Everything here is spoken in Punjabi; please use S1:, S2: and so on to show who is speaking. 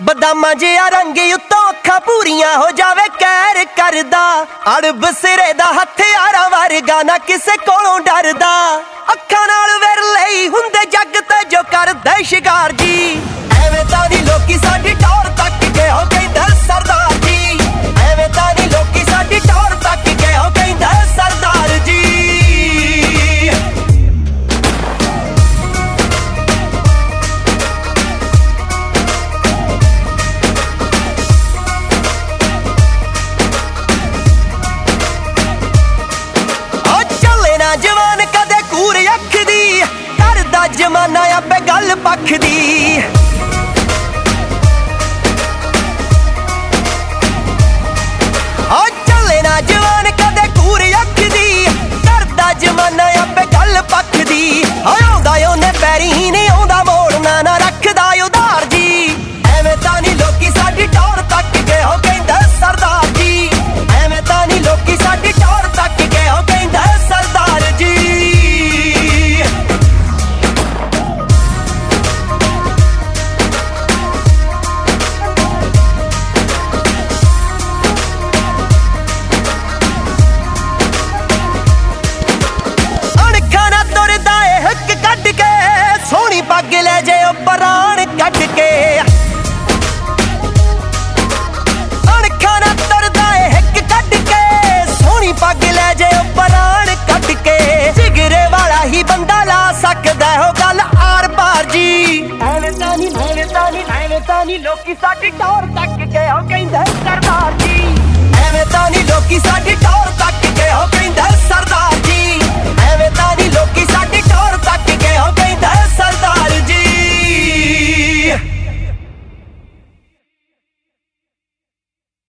S1: ਬਦਾਮਾਂ ਜਿਹਾ ਰੰਗ ਉੱਤੋਂ ਅੱਖਾਂ ਪੂਰੀਆਂ ਹੋ ਜਾਵੇ ਕਹਿਰ ਕਰਦਾ। ਅੜਬ ਸਿਰੇ ਦਾ ਹਥਿਆਰਾਂ ਵਰਗਾ ਨਾ ਕਿਸੇ ਕੋਲੋਂ ਗੱਲ ਸੋਹਣੀ ਪੱਗ ਲੈ ਜੇ ਉਹ ਪ੍ਰਾਣ ਕੱਢ ਕੇ। ਅਣਖਾਂ ਨਾ ਤੁਰਦਾ ਏ ਕੱਢ ਕੇ। ਸੋਹਣੀ ਪੱਗ ਲੈ ਜੇ ਉਹ ਪ੍ਰਾਣ ਕੱਢ ਕੇ। ਜਿਗਰੇ ਵਾਲਾ ਹੀ ਬੰਦਾ ਲਾ ਸਕਦਾ ਹੋ ਗੱਲ ਆਰ ਪਾਰ ਜੀ। ਐਵੇਂ ਤਾਂ ਨਹੀਂ, ਐਵੇਂ ਤਾਂ ਨਹੀਂ, ਐਵੇਂ ਤਾਂ ਨਹੀਂ, ਲੋਕੀ ਸਾਡੀ ਟੌਰ